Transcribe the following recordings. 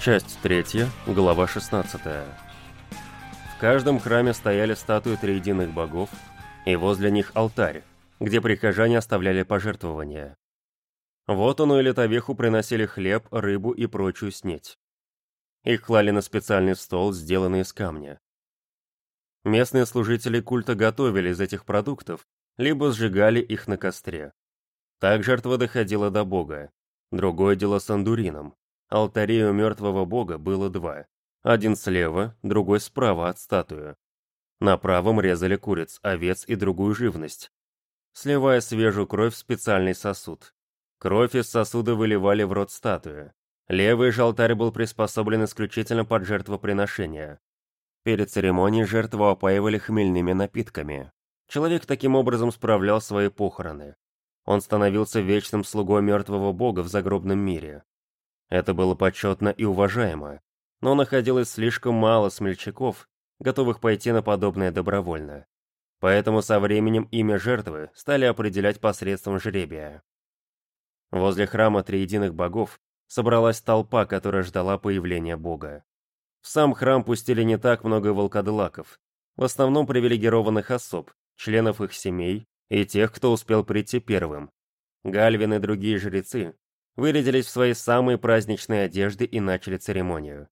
Часть 3, глава 16. В каждом храме стояли статуи триединых богов, и возле них алтарь, где прихожане оставляли пожертвования. Вот он и летовеху приносили хлеб, рыбу и прочую снеть. Их клали на специальный стол, сделанный из камня. Местные служители культа готовили из этих продуктов, либо сжигали их на костре. Так жертва доходила до бога. Другое дело с андурином. Алтарей у мертвого бога было два. Один слева, другой справа от статуи. На правом резали куриц, овец и другую живность, сливая свежую кровь в специальный сосуд. Кровь из сосуда выливали в рот статуи. Левый же алтарь был приспособлен исключительно под жертвоприношение. Перед церемонией жертву опаивали хмельными напитками. Человек таким образом справлял свои похороны. Он становился вечным слугой мертвого бога в загробном мире. Это было почетно и уважаемо, но находилось слишком мало смельчаков, готовых пойти на подобное добровольно. Поэтому со временем имя жертвы стали определять посредством жребия. Возле храма Триединых Богов собралась толпа, которая ждала появления Бога. В сам храм пустили не так много волкодлаков, в основном привилегированных особ, членов их семей и тех, кто успел прийти первым. Гальвин и другие жрецы вырядились в свои самые праздничные одежды и начали церемонию.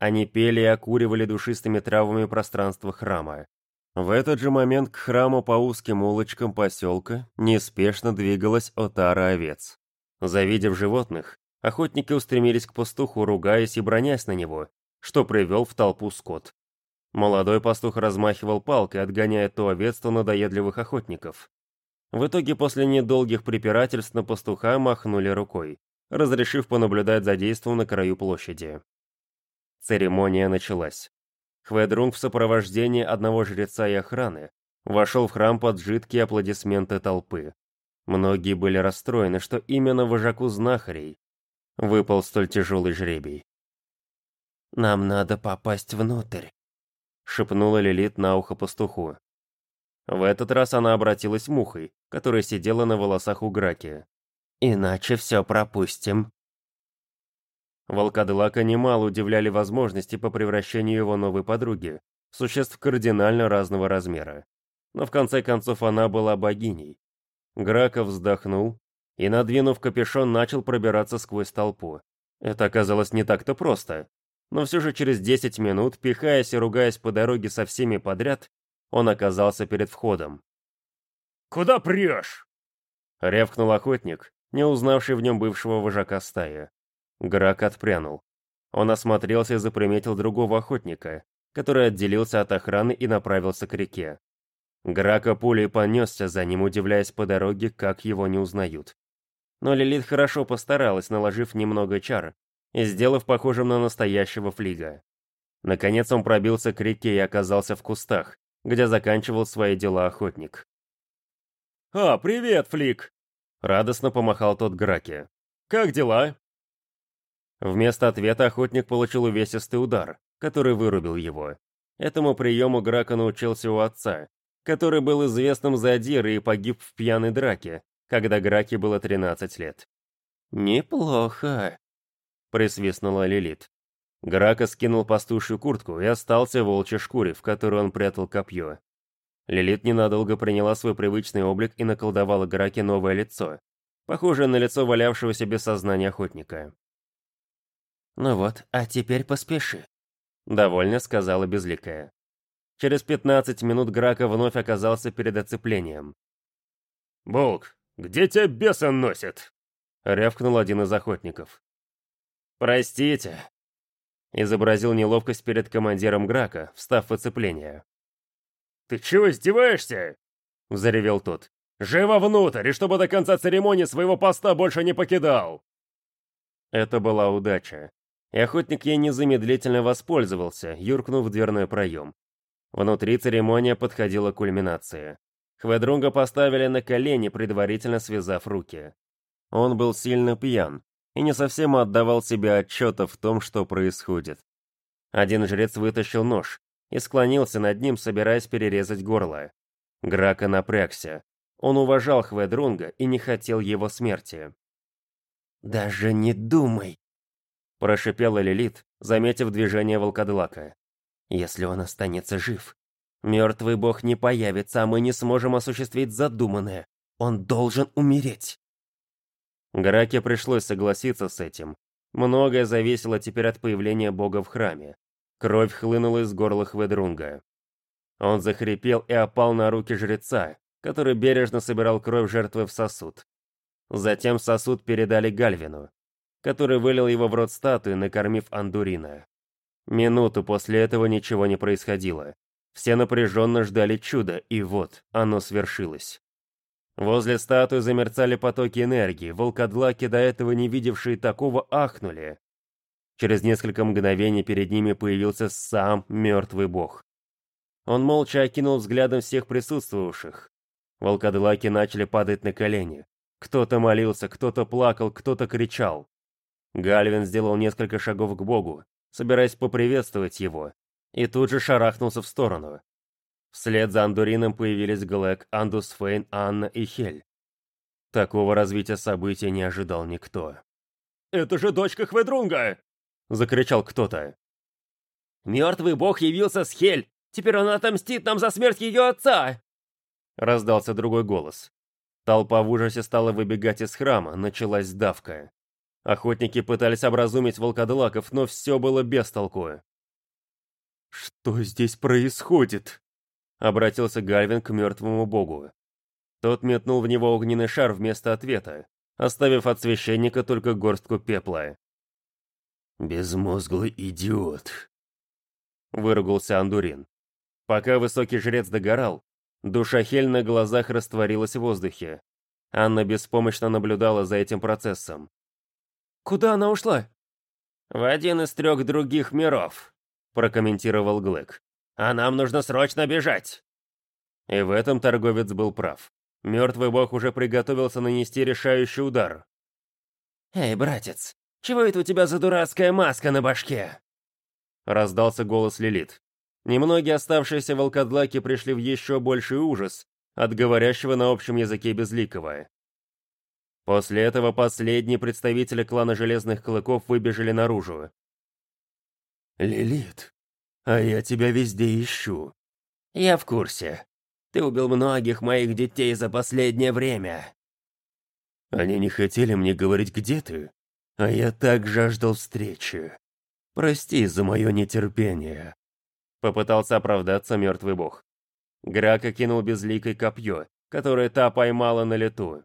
Они пели и окуривали душистыми травами пространство храма. В этот же момент к храму по узким улочкам поселка неспешно двигалась отара овец. Завидев животных, охотники устремились к пастуху, ругаясь и бронясь на него, что привел в толпу скот. Молодой пастух размахивал палкой, отгоняя то овец, то надоедливых охотников. В итоге после недолгих препирательств на пастуха махнули рукой, разрешив понаблюдать за действом на краю площади. Церемония началась. Хведрунг в сопровождении одного жреца и охраны вошел в храм под жидкие аплодисменты толпы. Многие были расстроены, что именно вожаку знахарей выпал столь тяжелый жребий. «Нам надо попасть внутрь», — шепнула Лилит на ухо пастуху. В этот раз она обратилась мухой, которая сидела на волосах у Граки. «Иначе все пропустим». Волкодлака немало удивляли возможности по превращению его новой подруги, существ кардинально разного размера. Но в конце концов она была богиней. Грака вздохнул и, надвинув капюшон, начал пробираться сквозь толпу. Это оказалось не так-то просто. Но все же через 10 минут, пихаясь и ругаясь по дороге со всеми подряд, он оказался перед входом. «Куда прешь?» — рявкнул охотник, не узнавший в нем бывшего вожака стаи. Грак отпрянул. Он осмотрелся и заприметил другого охотника, который отделился от охраны и направился к реке. Грака пулей понесся за ним, удивляясь по дороге, как его не узнают. Но Лилит хорошо постаралась, наложив немного чар и сделав похожим на настоящего флига. Наконец он пробился к реке и оказался в кустах, где заканчивал свои дела охотник. «А, привет, Флик!» Радостно помахал тот Граке. «Как дела?» Вместо ответа охотник получил увесистый удар, который вырубил его. Этому приему Грака научился у отца, который был известным задирой и погиб в пьяной драке, когда Граке было 13 лет. «Неплохо», — присвистнула Лилит. Грака скинул пастушью куртку и остался в волчьей шкуре, в которую он прятал копье. Лилит ненадолго приняла свой привычный облик и наколдовала Граке новое лицо, похожее на лицо валявшегося без сознания охотника. «Ну вот, а теперь поспеши», — довольно сказала Безликая. Через 15 минут Грака вновь оказался перед оцеплением. «Болк, где тебя бесы носит?» — рявкнул один из охотников. «Простите», изобразил неловкость перед командиром Грака, встав в оцепление. «Ты чего издеваешься?» — заревел тот. «Живо внутрь, и чтобы до конца церемонии своего поста больше не покидал!» Это была удача. И охотник ей незамедлительно воспользовался, юркнув в дверной проем. Внутри церемония подходила к кульминации. Хведрунга поставили на колени, предварительно связав руки. Он был сильно пьян, и не совсем отдавал себе отчета в том, что происходит. Один жрец вытащил нож и склонился над ним, собираясь перерезать горло. Грака напрягся. Он уважал Хведрунга и не хотел его смерти. «Даже не думай!» Прошипела Лилит, заметив движение волкодлака. «Если он останется жив, мертвый бог не появится, а мы не сможем осуществить задуманное. Он должен умереть!» Граке пришлось согласиться с этим. Многое зависело теперь от появления бога в храме. Кровь хлынула из горла Хведрунга. Он захрипел и опал на руки жреца, который бережно собирал кровь жертвы в сосуд. Затем сосуд передали Гальвину, который вылил его в рот статуи, накормив Андурина. Минуту после этого ничего не происходило. Все напряженно ждали чуда, и вот, оно свершилось. Возле статуи замерцали потоки энергии, волкодлаки, до этого не видевшие такого, ахнули. Через несколько мгновений перед ними появился сам мертвый бог. Он молча окинул взглядом всех присутствовавших. Волкодлаки начали падать на колени. Кто-то молился, кто-то плакал, кто-то кричал. Гальвин сделал несколько шагов к богу, собираясь поприветствовать его, и тут же шарахнулся в сторону. Вслед за Андурином появились Глэк, Андусфейн, Анна и Хель. Такого развития событий не ожидал никто. «Это же дочка Хведрунга!» — закричал кто-то. «Мертвый бог явился с Хель! Теперь он отомстит нам за смерть ее отца!» Раздался другой голос. Толпа в ужасе стала выбегать из храма, началась давка. Охотники пытались образумить волкодлаков, но все было без толку. «Что здесь происходит?» Обратился Гальвин к мертвому богу. Тот метнул в него огненный шар вместо ответа, оставив от священника только горстку пепла. «Безмозглый идиот!» Выругался Андурин. Пока высокий жрец догорал, душа Хель на глазах растворилась в воздухе. Анна беспомощно наблюдала за этим процессом. «Куда она ушла?» «В один из трех других миров», — прокомментировал Глэк. «А нам нужно срочно бежать!» И в этом торговец был прав. Мертвый бог уже приготовился нанести решающий удар. «Эй, братец, чего это у тебя за дурацкая маска на башке?» Раздался голос Лилит. Немногие оставшиеся волкодлаки пришли в еще больший ужас от говорящего на общем языке Безликого. После этого последние представители клана Железных Клыков выбежали наружу. «Лилит, а я тебя везде ищу». «Я в курсе. Ты убил многих моих детей за последнее время». «Они не хотели мне говорить, где ты, а я так жаждал встречи. Прости за мое нетерпение». Попытался оправдаться мертвый бог. Грака кинул безликой копье, которое та поймала на лету.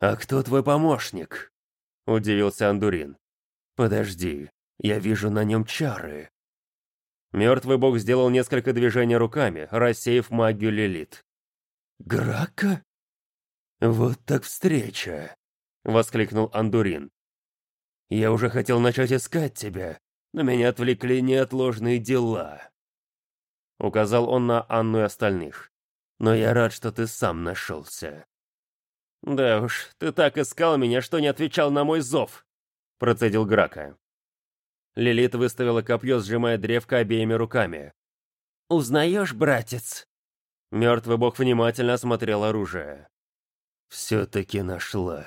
«А кто твой помощник?» — удивился Андурин. «Подожди, я вижу на нем чары». Мертвый бог сделал несколько движений руками, рассеяв магию Лилит. «Грака? Вот так встреча!» — воскликнул Андурин. «Я уже хотел начать искать тебя, но меня отвлекли неотложные дела». Указал он на Анну и остальных. «Но я рад, что ты сам нашелся». «Да уж, ты так искал меня, что не отвечал на мой зов», — процедил Грака. Лилит выставила копье, сжимая древко обеими руками. «Узнаешь, братец?» Мертвый бог внимательно осмотрел оружие. «Все-таки нашла».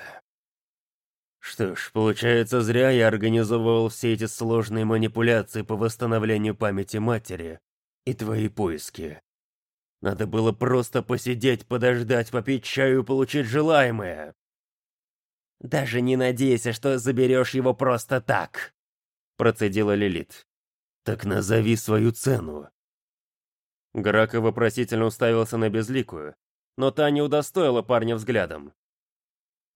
Что ж, получается, зря я организовывал все эти сложные манипуляции по восстановлению памяти матери, и твои поиски. Надо было просто посидеть, подождать, попить чаю и получить желаемое. Даже не надейся, что заберешь его просто так, процедила Лилит. Так назови свою цену. Грака вопросительно уставился на Безликую, но та не удостоила парня взглядом.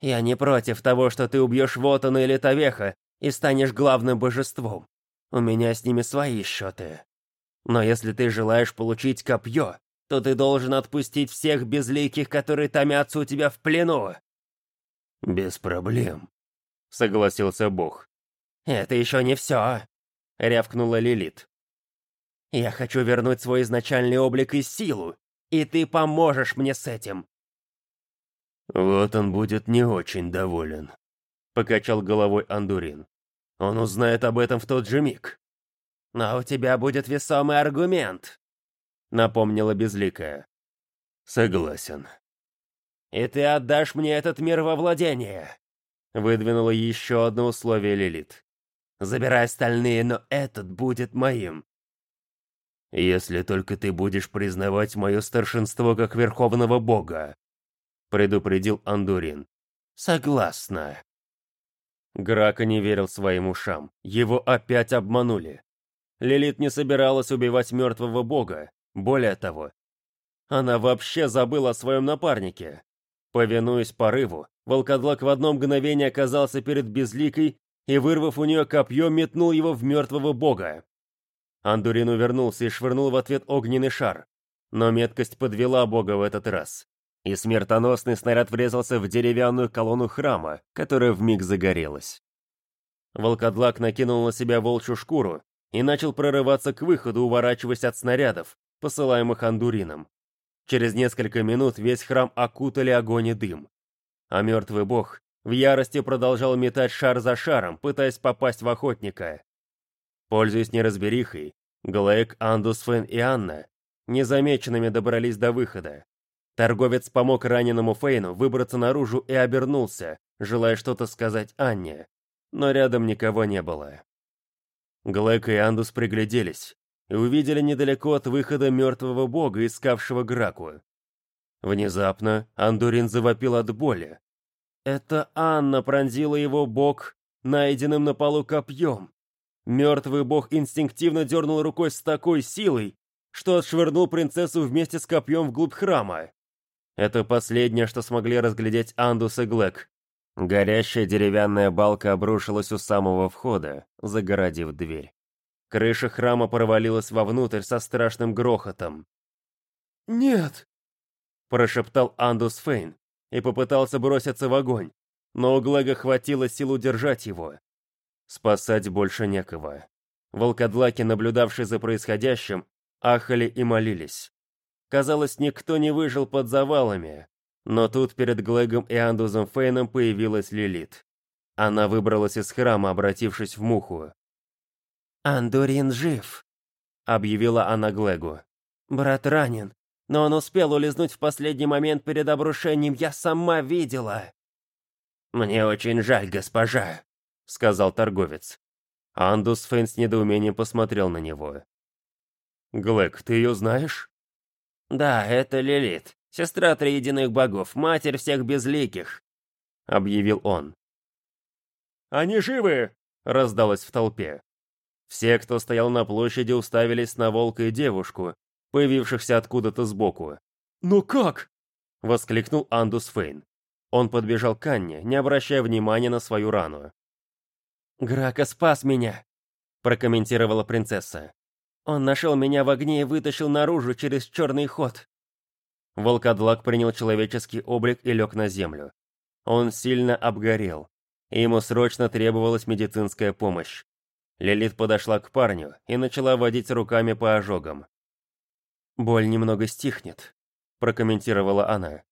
«Я не против того, что ты убьешь Вотана или Тавеха и станешь главным божеством. У меня с ними свои счеты. Но если ты желаешь получить копье, то ты должен отпустить всех безликих, которые томятся у тебя в плену». «Без проблем», — согласился Бог. «Это еще не все», — рявкнула Лилит. «Я хочу вернуть свой изначальный облик и силу, и ты поможешь мне с этим». «Вот он будет не очень доволен», — покачал головой Андурин. «Он узнает об этом в тот же миг». «Но у тебя будет весомый аргумент», — напомнила Безликая. «Согласен». «И ты отдашь мне этот мир во владение», — выдвинула еще одно условие Лилит. Забирай остальные, но этот будет моим. Если только ты будешь признавать мое старшинство как верховного бога, предупредил Андурин. Согласна. Грака не верил своим ушам. Его опять обманули. Лилит не собиралась убивать мертвого бога. Более того, она вообще забыла о своем напарнике. Повинуясь порыву, волкодлак в одно мгновение оказался перед Безликой и, вырвав у нее копье, метнул его в мертвого бога. Андурин увернулся и швырнул в ответ огненный шар. Но меткость подвела бога в этот раз. И смертоносный снаряд врезался в деревянную колонну храма, которая вмиг загорелась. Волкодлак накинул на себя волчью шкуру и начал прорываться к выходу, уворачиваясь от снарядов, посылаемых Андурином. Через несколько минут весь храм окутали огонь и дым. А мертвый бог в ярости продолжал метать шар за шаром, пытаясь попасть в охотника. Пользуясь неразберихой, Глэк, Андусфен и Анна незамеченными добрались до выхода. Торговец помог раненому Фейну выбраться наружу и обернулся, желая что-то сказать Анне, но рядом никого не было. Глэк и Андус пригляделись и увидели недалеко от выхода мертвого бога, искавшего Граку. Внезапно Андурин завопил от боли. Это Анна пронзила его бок найденным на полу копьем. Мертвый бог инстинктивно дернул рукой с такой силой, что отшвырнул принцессу вместе с копьем вглубь храма. Это последнее, что смогли разглядеть Андус и Глэк. Горящая деревянная балка обрушилась у самого входа, загородив дверь. Крыша храма провалилась вовнутрь со страшным грохотом. «Нет!» – прошептал Андус Фейн и попытался броситься в огонь, но у Глэга хватило сил удержать его. Спасать больше некого. Волкодлаки, наблюдавшие за происходящим, ахали и молились. Казалось, никто не выжил под завалами. Но тут перед Глэгом и Андузом Фейном появилась Лилит. Она выбралась из храма, обратившись в муху. «Андурин жив», — объявила она Глэгу. «Брат ранен, но он успел улизнуть в последний момент перед обрушением, я сама видела». «Мне очень жаль, госпожа», — сказал торговец. Андус Фейн с недоумением посмотрел на него. «Глэк, ты ее знаешь?» «Да, это Лилит, сестра триединых богов, матерь всех безликих», — объявил он. «Они живы!» — раздалось в толпе. Все, кто стоял на площади, уставились на волка и девушку, появившихся откуда-то сбоку. «Но как?» — воскликнул Андус Фейн. Он подбежал к Анне, не обращая внимания на свою рану. «Грака спас меня», — прокомментировала принцесса. «Он нашел меня в огне и вытащил наружу через черный ход». Волкодлак принял человеческий облик и лег на землю. Он сильно обгорел, и ему срочно требовалась медицинская помощь. Лилит подошла к парню и начала водить руками по ожогам. «Боль немного стихнет», — прокомментировала она.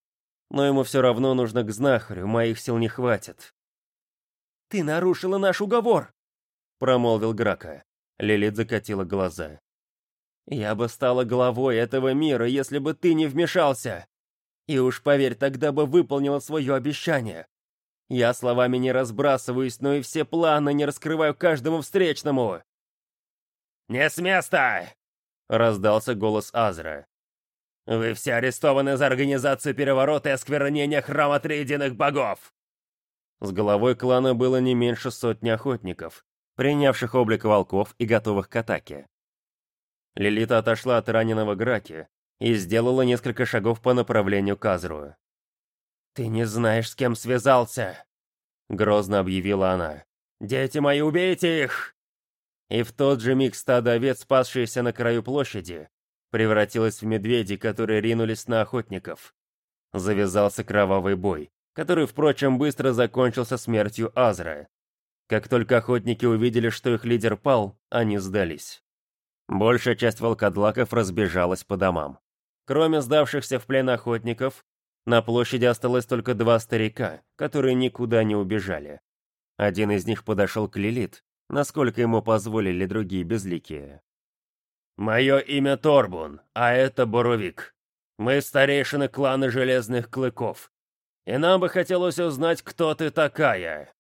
«Но ему все равно нужно к знахарю, моих сил не хватит». «Ты нарушила наш уговор!» — промолвил Грака. Лилит закатила глаза. «Я бы стала главой этого мира, если бы ты не вмешался. И уж поверь, тогда бы выполнила свое обещание. Я словами не разбрасываюсь, но и все планы не раскрываю каждому встречному». «Не с места!» — раздался голос Азра. «Вы все арестованы за организацию переворота и осквернение храма триединых богов!» С головой клана было не меньше сотни охотников, принявших облик волков и готовых к атаке. Лилита отошла от раненого Граки и сделала несколько шагов по направлению к Азру. «Ты не знаешь, с кем связался!» Грозно объявила она. «Дети мои, убейте их!» И в тот же миг стадо овец, спасшееся на краю площади, превратилось в медведей, которые ринулись на охотников. Завязался кровавый бой, который, впрочем, быстро закончился смертью Азра. Как только охотники увидели, что их лидер пал, они сдались. Большая часть волкодлаков разбежалась по домам. Кроме сдавшихся в плен охотников, на площади осталось только два старика, которые никуда не убежали. Один из них подошел к Лилит, насколько ему позволили другие безликие. «Мое имя Торбун, а это Боровик. Мы старейшины клана Железных Клыков. И нам бы хотелось узнать, кто ты такая».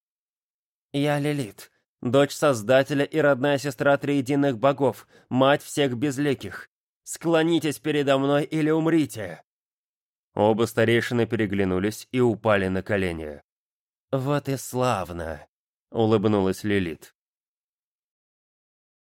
«Я Лилит, дочь Создателя и родная сестра триединых богов, мать всех безликих. Склонитесь передо мной или умрите!» Оба старейшины переглянулись и упали на колени. «Вот и славно!» — улыбнулась Лилит.